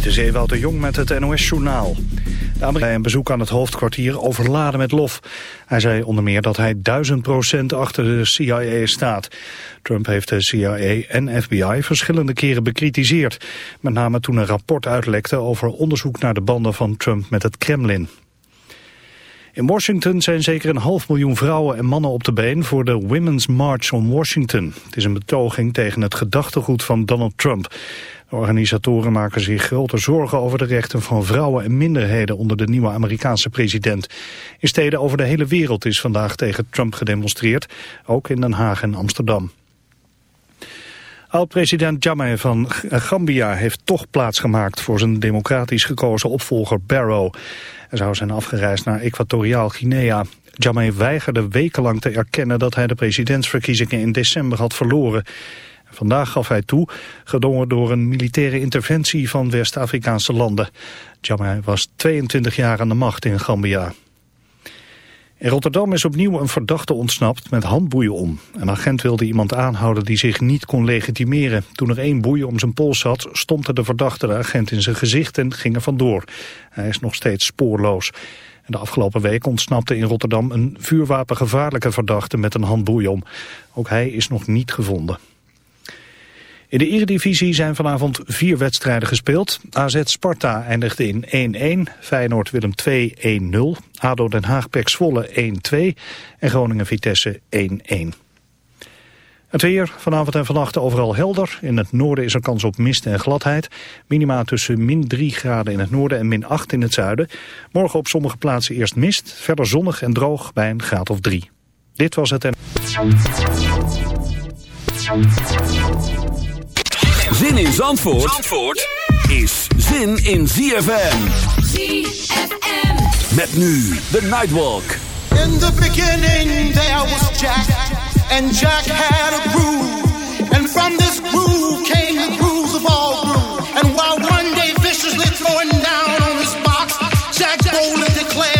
Dit is Ewout de Jong met het NOS-journaal. Bij een bezoek aan het hoofdkwartier overladen met lof. Hij zei onder meer dat hij duizend procent achter de CIA staat. Trump heeft de CIA en FBI verschillende keren bekritiseerd. Met name toen een rapport uitlekte over onderzoek naar de banden van Trump met het Kremlin. In Washington zijn zeker een half miljoen vrouwen en mannen op de been voor de Women's March on Washington. Het is een betoging tegen het gedachtegoed van Donald Trump. De organisatoren maken zich grote zorgen over de rechten van vrouwen en minderheden onder de nieuwe Amerikaanse president. In steden over de hele wereld is vandaag tegen Trump gedemonstreerd, ook in Den Haag en Amsterdam. Oud-president Jammeh van Gambia heeft toch plaatsgemaakt voor zijn democratisch gekozen opvolger Barrow. Hij zou zijn afgereisd naar Equatoriaal Guinea. Jammeh weigerde wekenlang te erkennen dat hij de presidentsverkiezingen in december had verloren. Vandaag gaf hij toe, gedwongen door een militaire interventie van West-Afrikaanse landen. Jammeh was 22 jaar aan de macht in Gambia. In Rotterdam is opnieuw een verdachte ontsnapt met handboeien om. Een agent wilde iemand aanhouden die zich niet kon legitimeren. Toen er één boei om zijn pols zat, stompte de verdachte de agent in zijn gezicht en ging er vandoor. Hij is nog steeds spoorloos. de afgelopen week ontsnapte in Rotterdam een vuurwapengevaarlijke verdachte met een handboei om. Ook hij is nog niet gevonden. In de Eredivisie zijn vanavond vier wedstrijden gespeeld. AZ Sparta eindigde in 1-1, Feyenoord Willem 2 1-0, ADO Den Haag Pek Zwolle 1-2 en Groningen Vitesse 1-1. Het weer vanavond en vannacht overal helder. In het noorden is er kans op mist en gladheid. Minima tussen min 3 graden in het noorden en min 8 in het zuiden. Morgen op sommige plaatsen eerst mist, verder zonnig en droog bij een graad of 3. Dit was het en... Zin in Zandvoort, Zandvoort is zin in ZFM. ZFM. Met nu de Nightwalk. In the beginning there was Jack. And Jack had a groove. And from this groove came the grooves of all grooves. And while one day viciously throwing down on his box, Jack boldly declared,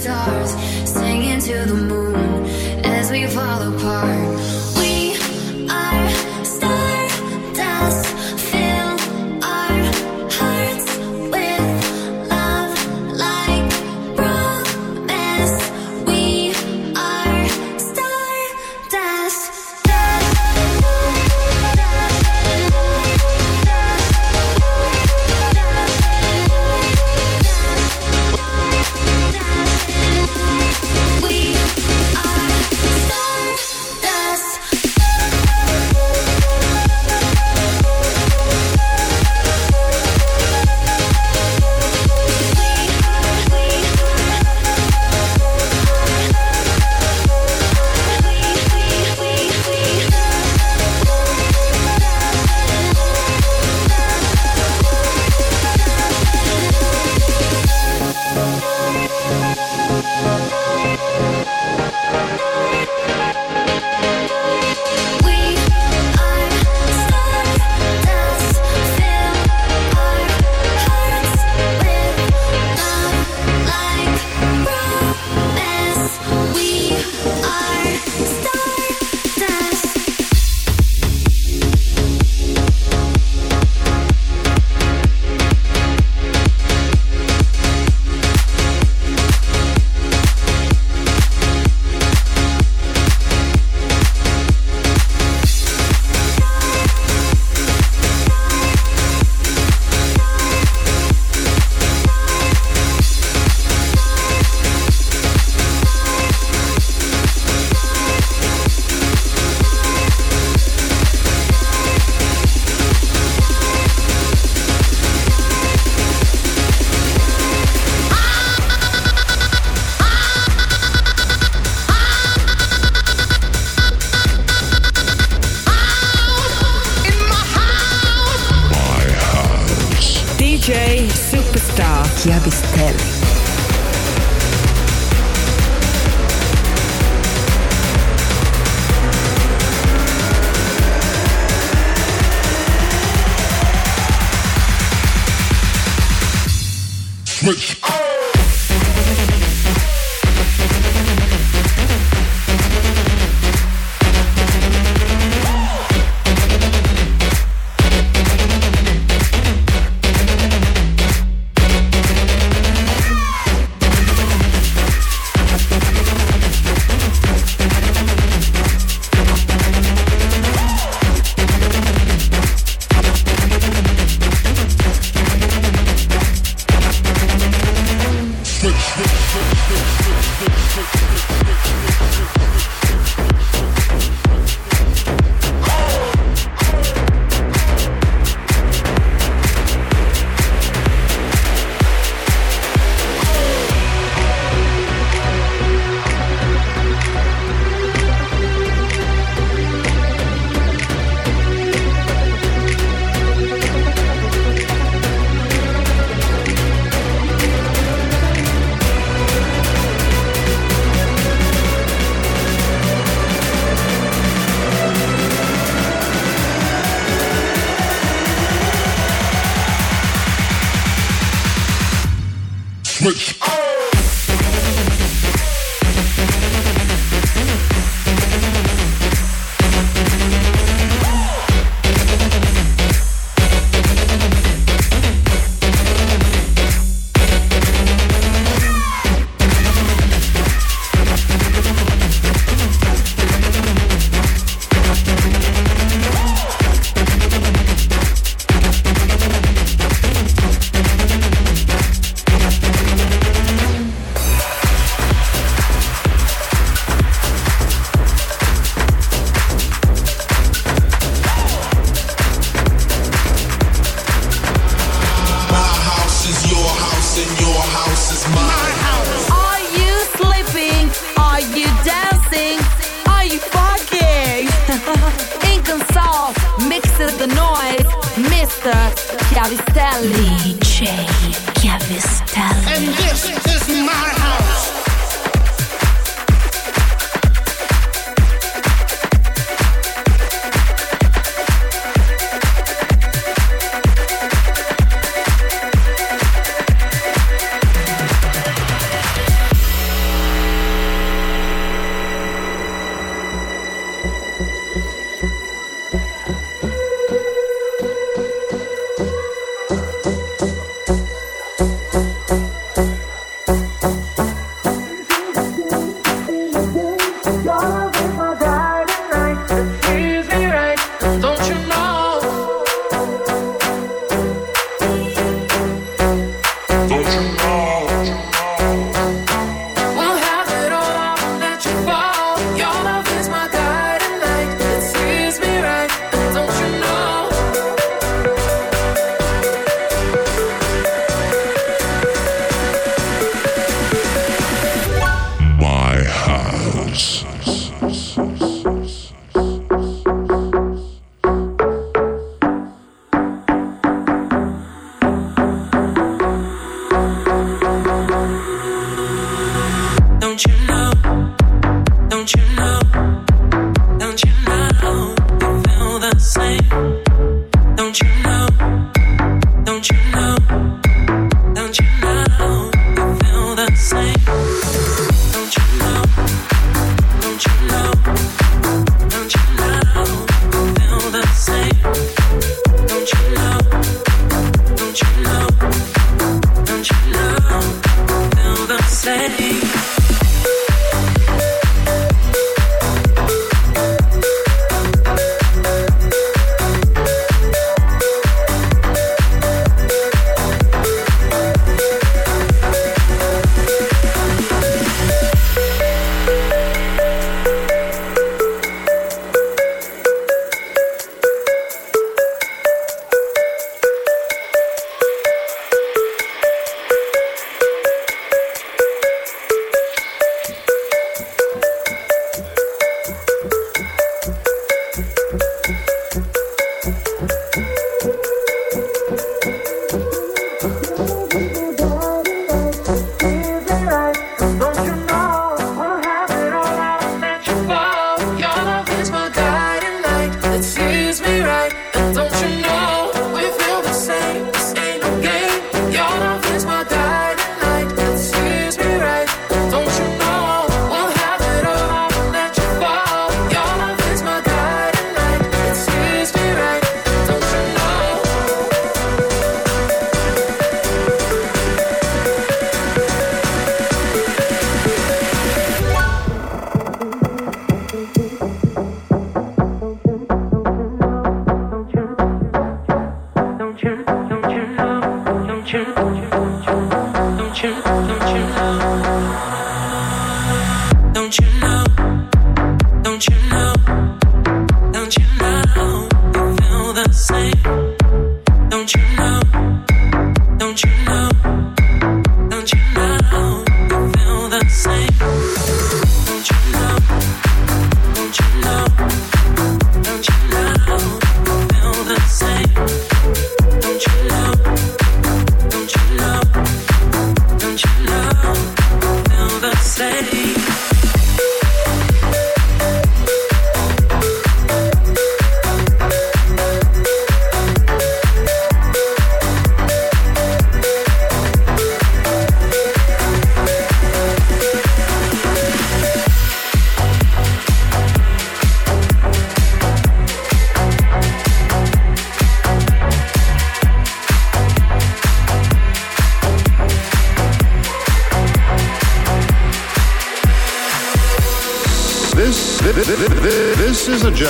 stars, singing to the moon as we fall apart.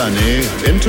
journey into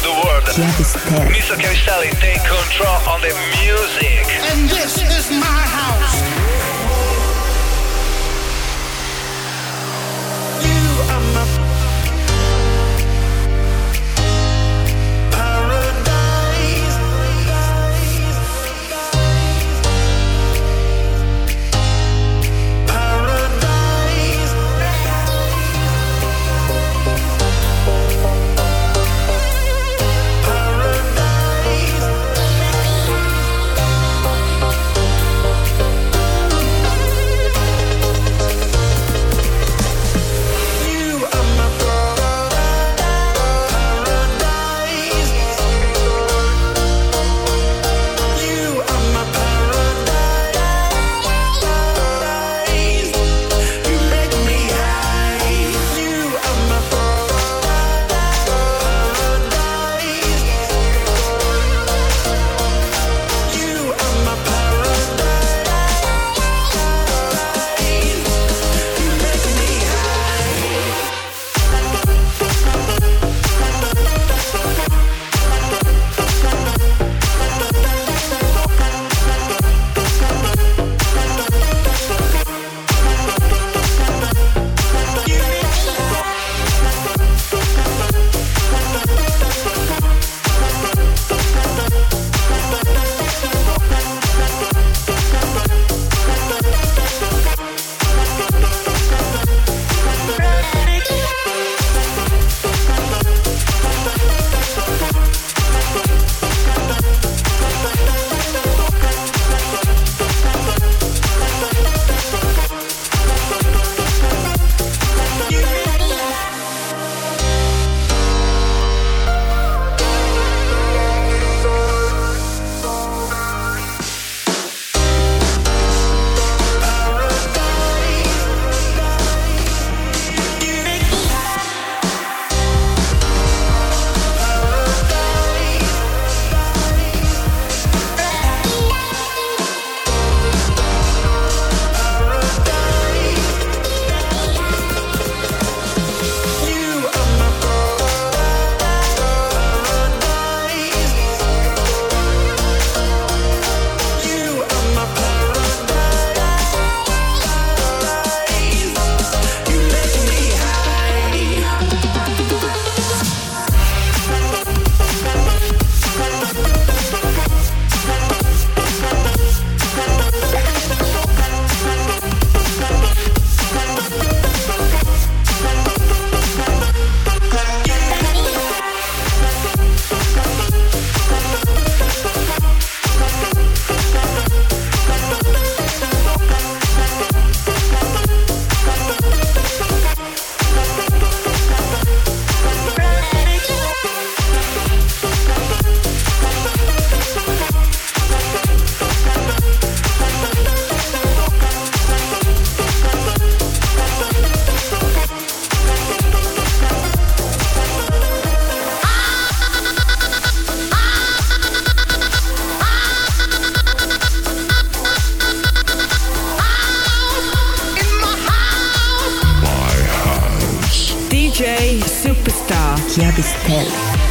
Mr. Cavistelli, take control on the music. And this is my house. Travis Kelly.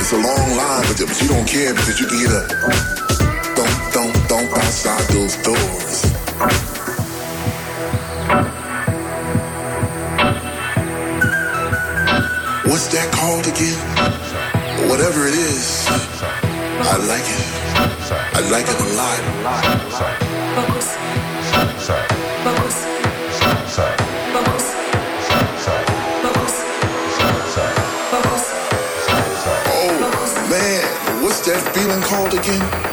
it's a long line with them. But you don't care because you can get a don't, don't, don't outside those doors. What's that called again? Whatever it is, I like it. I like it a lot. again.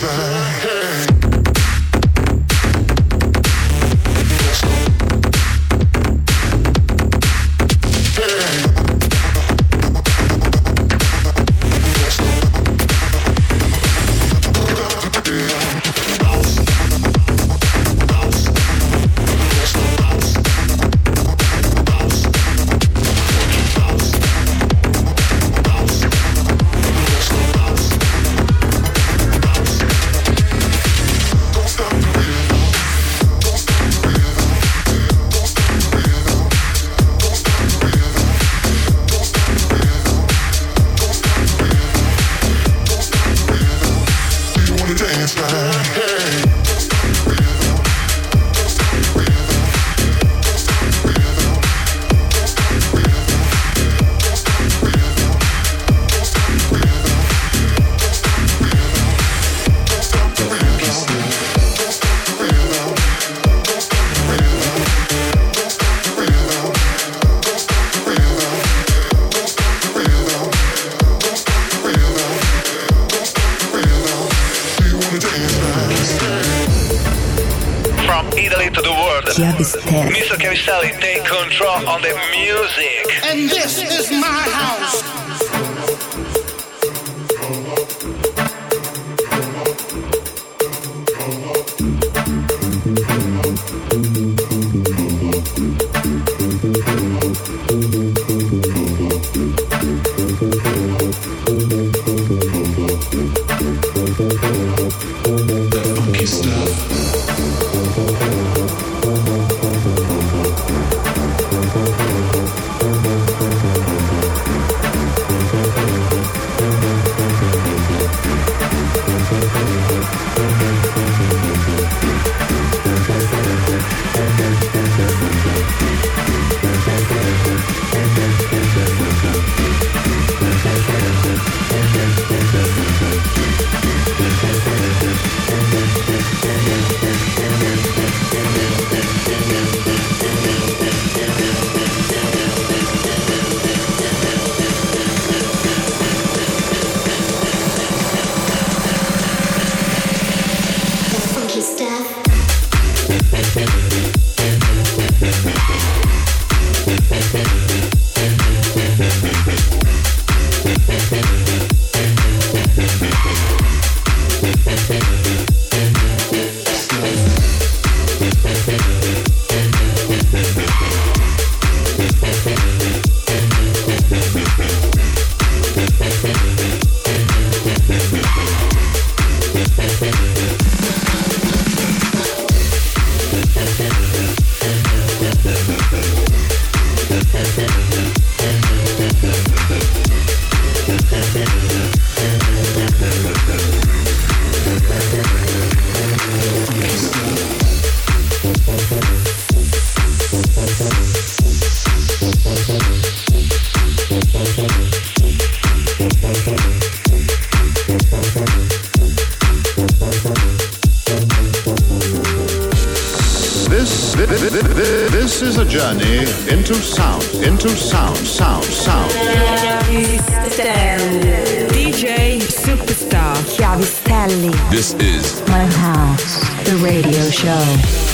things that sound, sound, sound. DJ Superstar Chiavistelli. This is My House, the radio show.